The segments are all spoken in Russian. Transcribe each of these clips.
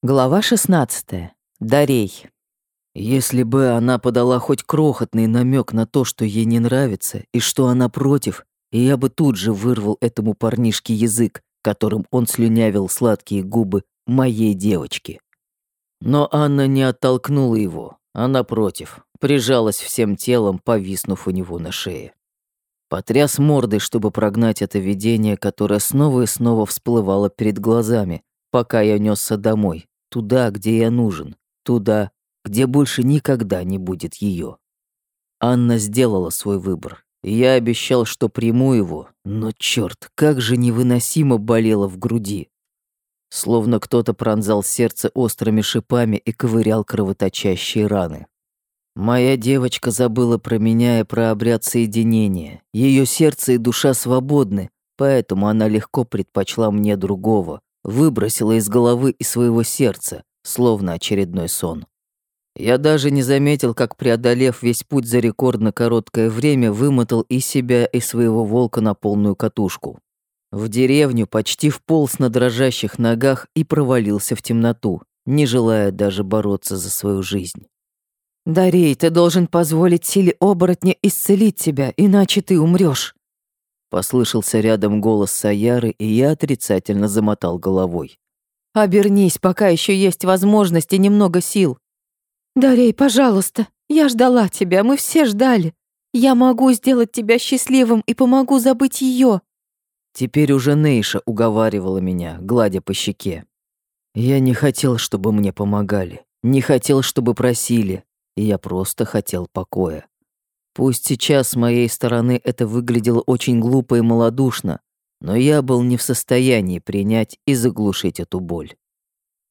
Глава 16. Дарей. Если бы она подала хоть крохотный намек на то, что ей не нравится и что она против, я бы тут же вырвал этому парнишке язык, которым он слюнявил сладкие губы моей девочки. Но Анна не оттолкнула его, а напротив, прижалась всем телом, повиснув у него на шее. Потряс мордой, чтобы прогнать это видение, которое снова и снова всплывало перед глазами, пока я несся домой, туда, где я нужен, туда, где больше никогда не будет ее. Анна сделала свой выбор. Я обещал, что приму его, но черт, как же невыносимо болело в груди. Словно кто-то пронзал сердце острыми шипами и ковырял кровоточащие раны. Моя девочка забыла про меня и про обряд соединения. Ее сердце и душа свободны, поэтому она легко предпочла мне другого, выбросила из головы и своего сердца, словно очередной сон. Я даже не заметил, как, преодолев весь путь за рекордно короткое время, вымотал и себя, и своего волка на полную катушку. В деревню почти вполз на дрожащих ногах и провалился в темноту, не желая даже бороться за свою жизнь. «Дарей, ты должен позволить силе оборотня исцелить тебя, иначе ты умрешь. Послышался рядом голос Саяры, и я отрицательно замотал головой. «Обернись, пока еще есть возможность и немного сил». «Дарей, пожалуйста, я ждала тебя, мы все ждали. Я могу сделать тебя счастливым и помогу забыть ее. Теперь уже Нейша уговаривала меня, гладя по щеке. Я не хотел, чтобы мне помогали, не хотел, чтобы просили, и я просто хотел покоя. Пусть сейчас с моей стороны это выглядело очень глупо и малодушно, но я был не в состоянии принять и заглушить эту боль.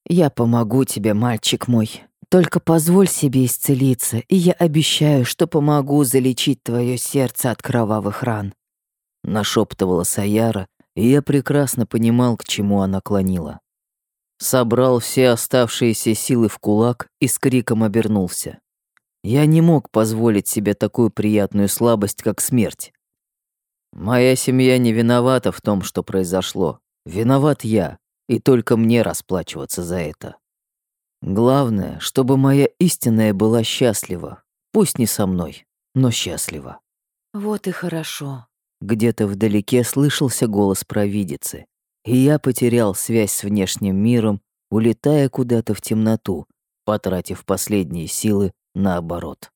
«Я помогу тебе, мальчик мой. Только позволь себе исцелиться, и я обещаю, что помогу залечить твое сердце от кровавых ран», — нашептывала Саяра, и я прекрасно понимал, к чему она клонила. Собрал все оставшиеся силы в кулак и с криком обернулся. Я не мог позволить себе такую приятную слабость, как смерть. Моя семья не виновата в том, что произошло. Виноват я, и только мне расплачиваться за это. Главное, чтобы моя истинная была счастлива. Пусть не со мной, но счастлива. Вот и хорошо. Где-то вдалеке слышался голос провидицы, и я потерял связь с внешним миром, улетая куда-то в темноту, потратив последние силы наоборот.